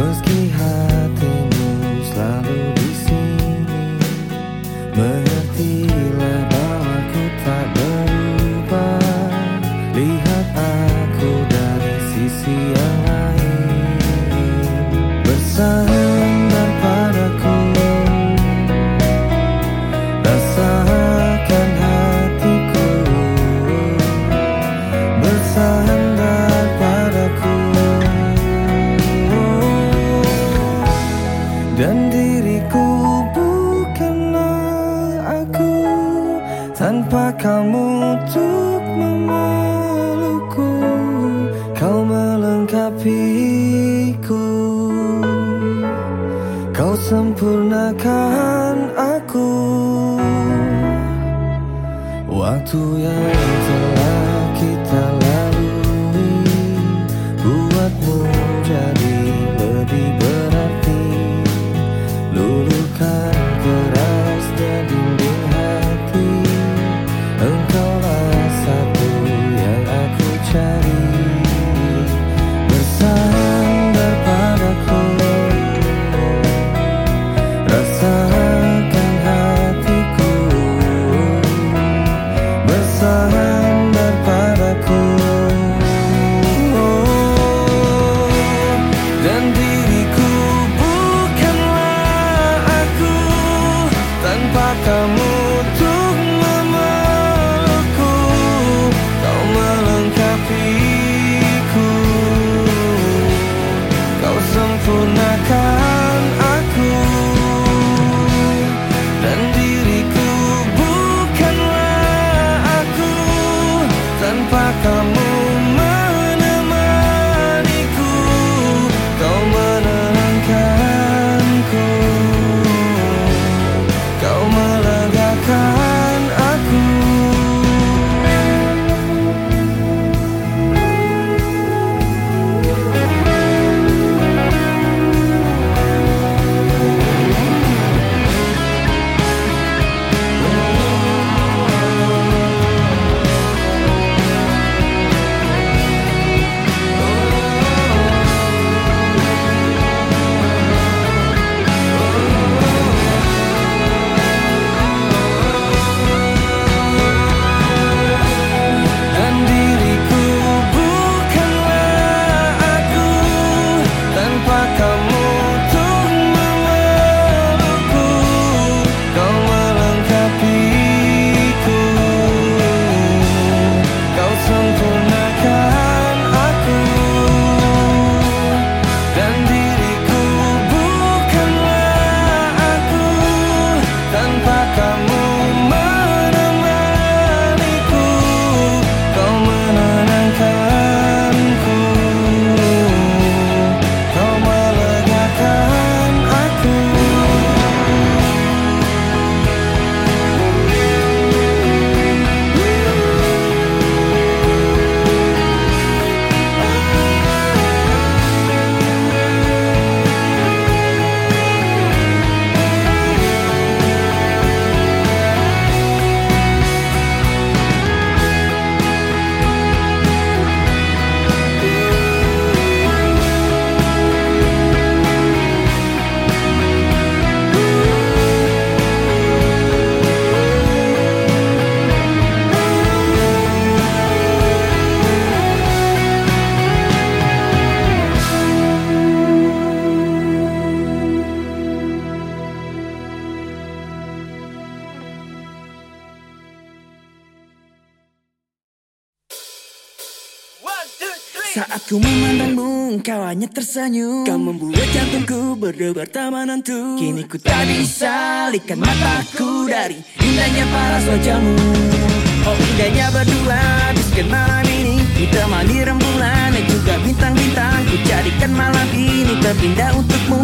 Must Tanpa kamu untuk memelukku Kau melengkapiku. Kau sempurnakan aku. Waktu yang telah kamu Tanpa kamu Saat ku memandangmu, engkau hanya tersenyum. Kau membuat jantungku berdebar tak menentu. Kini ku tak bisa alihkan mataku dari indahnya paras wajahmu. Oh indahnya berdua, habiskan malam ini. Ditemani rembulan dan juga bintang-bintang. Ku jadikan malam ini terindah untukmu